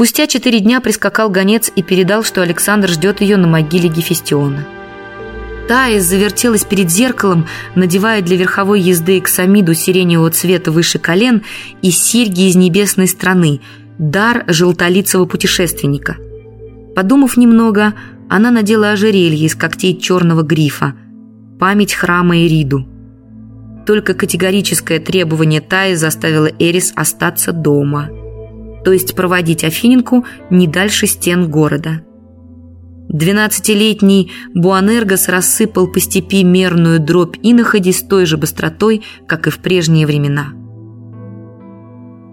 Спустя четыре дня прискакал гонец и передал, что Александр ждет ее на могиле Гефестиона. Таис завертелась перед зеркалом, надевая для верховой езды эксамиду сиреневого цвета выше колен и серьги из небесной страны, дар желтолицего путешественника. Подумав немного, она надела ожерелье из когтей черного грифа, память храма Эриду. Только категорическое требование Таи заставило Эрис остаться дома, то есть проводить Афининку не дальше стен города – Двенадцатилетний Буанергос рассыпал по степи мерную дробь иноходи с той же быстротой, как и в прежние времена.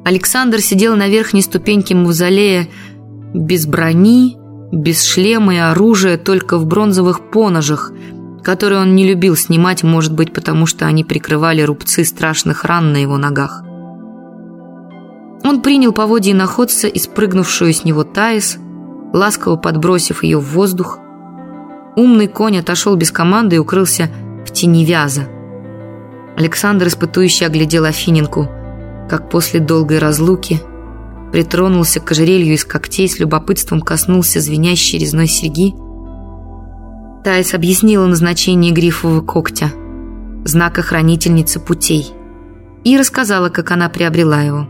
Александр сидел на верхней ступеньке мавзолея без брони, без шлема и оружия, только в бронзовых поножах, которые он не любил снимать, может быть, потому что они прикрывали рубцы страшных ран на его ногах. Он принял поводье находца и спрыгнувшую с него Таис – ласково подбросив ее в воздух. Умный конь отошел без команды и укрылся в тени вяза. Александр, испытующе оглядел Афиненку, как после долгой разлуки притронулся к ожерелью из когтей, с любопытством коснулся звенящей резной серьги. Таис объяснила назначение грифового когтя, знака хранительницы путей, и рассказала, как она приобрела его.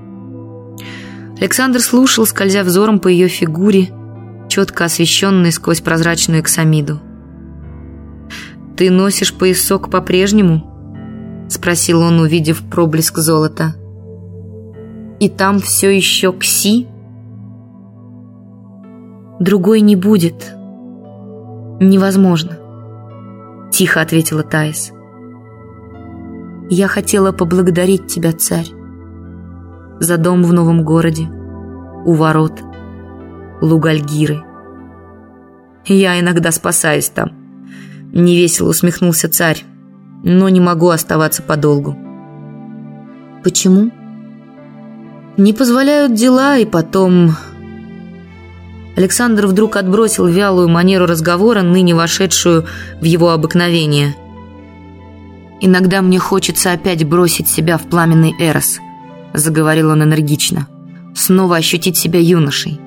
Александр слушал, скользя взором по ее фигуре, четко освещенный сквозь прозрачную эксамиду. «Ты носишь поясок по-прежнему?» — спросил он, увидев проблеск золота. «И там все еще кси?» «Другой не будет. Невозможно», — тихо ответила Таис. «Я хотела поблагодарить тебя, царь, за дом в новом городе, у ворот, Лугальгиры. Я иногда спасаюсь там. Невесело усмехнулся царь, но не могу оставаться подолгу. Почему? Не позволяют дела, и потом... Александр вдруг отбросил вялую манеру разговора, ныне вошедшую в его обыкновение. «Иногда мне хочется опять бросить себя в пламенный Эрос», — заговорил он энергично. «Снова ощутить себя юношей.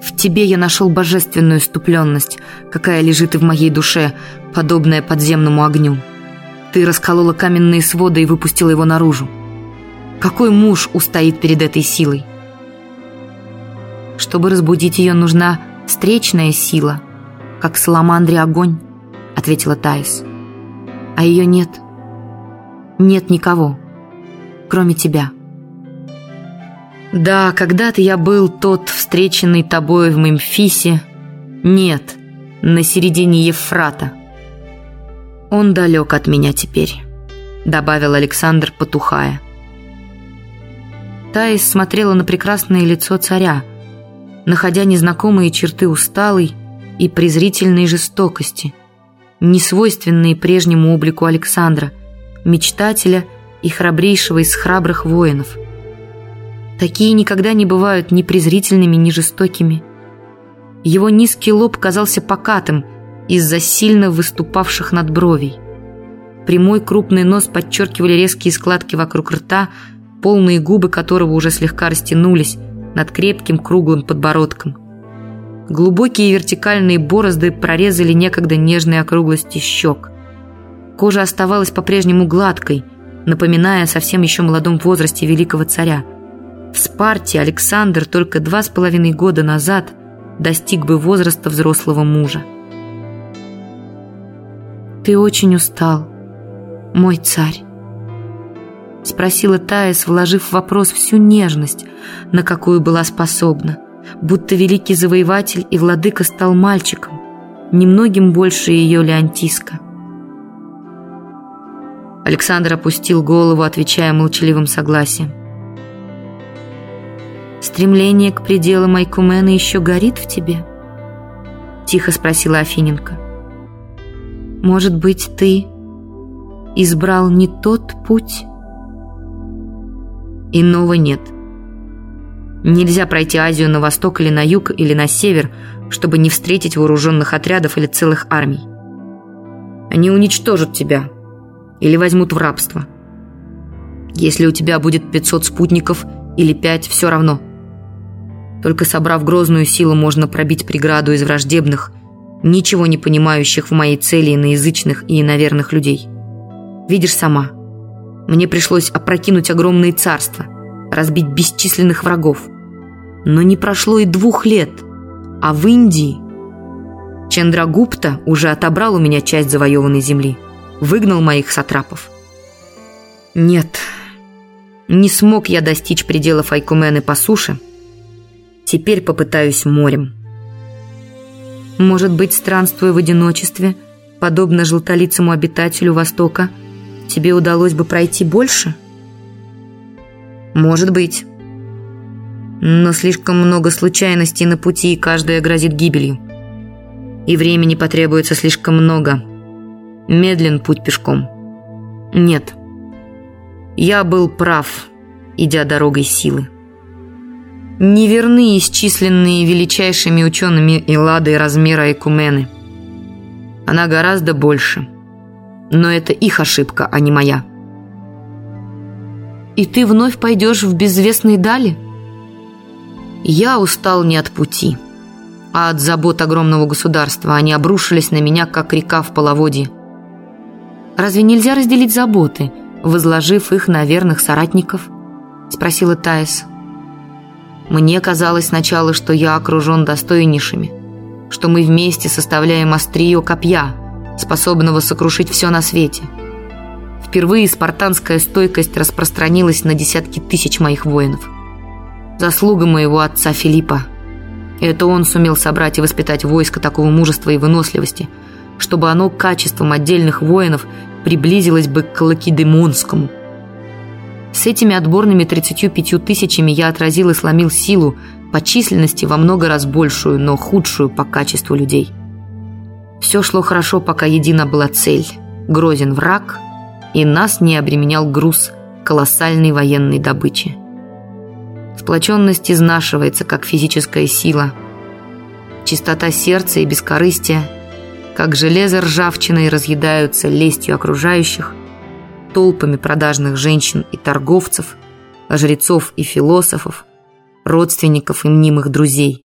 В тебе я нашел божественную ступленность, какая лежит и в моей душе, подобная подземному огню. Ты расколола каменные своды и выпустила его наружу. Какой муж устоит перед этой силой? Чтобы разбудить ее, нужна встречная сила, как саламандре огонь, ответила Таис. А ее нет. Нет никого, кроме тебя. Да, когда-то я был тот, встреченный тобой в Мемфисе. Нет, на середине Ефрата. Он далек от меня теперь, добавил Александр, потухая. Таис смотрела на прекрасное лицо царя, находя незнакомые черты усталой и презрительной жестокости, несвойственные прежнему облику Александра, мечтателя и храбрейшего из храбрых воинов – Такие никогда не бывают ни презрительными, ни жестокими. Его низкий лоб казался покатым из-за сильно выступавших над бровей. Прямой крупный нос подчеркивали резкие складки вокруг рта, полные губы которого уже слегка растянулись над крепким круглым подбородком. Глубокие вертикальные борозды прорезали некогда нежные округлости щек. Кожа оставалась по-прежнему гладкой, напоминая о совсем еще молодом возрасте великого царя – в Спарте Александр только два с половиной года назад достиг бы возраста взрослого мужа. «Ты очень устал, мой царь», — спросила Таис, вложив в вопрос всю нежность, на какую была способна, будто великий завоеватель и владыка стал мальчиком, немногим больше ее Леонтиска. Александр опустил голову, отвечая молчаливым согласием. Стремление к пределам Айкумена еще горит в тебе? Тихо спросила Афиненко. Может быть, ты избрал не тот путь? Иного нет. Нельзя пройти Азию на восток или на юг или на север, чтобы не встретить вооруженных отрядов или целых армий. Они уничтожат тебя или возьмут в рабство. Если у тебя будет 500 спутников или 5, все равно – Только собрав грозную силу, можно пробить преграду из враждебных, ничего не понимающих в моей цели иноязычных и иноверных людей. Видишь сама, мне пришлось опрокинуть огромные царства, разбить бесчисленных врагов. Но не прошло и двух лет, а в Индии Чандрагупта уже отобрал у меня часть завоеванной земли, выгнал моих сатрапов. Нет, не смог я достичь пределов Айкумены по суше, теперь попытаюсь морем. Может быть, странствуя в одиночестве, подобно желтолицому обитателю Востока, тебе удалось бы пройти больше? Может быть. Но слишком много случайностей на пути, и каждая грозит гибелью. И времени потребуется слишком много. Медлен путь пешком. Нет. Я был прав, идя дорогой силы. Неверны исчисленные величайшими учеными Эллады размера Экумены. Она гораздо больше. Но это их ошибка, а не моя. И ты вновь пойдешь в безвестные дали? Я устал не от пути, а от забот огромного государства. Они обрушились на меня, как река в половодье. Разве нельзя разделить заботы, возложив их на верных соратников? Спросила Таис. Мне казалось сначала, что я окружен достойнейшими, что мы вместе составляем острие копья, способного сокрушить все на свете. Впервые спартанская стойкость распространилась на десятки тысяч моих воинов. Заслуга моего отца Филиппа. Это он сумел собрать и воспитать войско такого мужества и выносливости, чтобы оно качеством отдельных воинов приблизилось бы к Лакедемонскому – с этими отборными 35 тысячами я отразил и сломил силу по численности во много раз большую, но худшую по качеству людей. Все шло хорошо, пока едина была цель. Грозен враг, и нас не обременял груз колоссальной военной добычи. Сплоченность изнашивается, как физическая сила. Чистота сердца и бескорыстие, как железо ржавчиной разъедаются лестью окружающих, толпами продажных женщин и торговцев, жрецов и философов, родственников и мнимых друзей.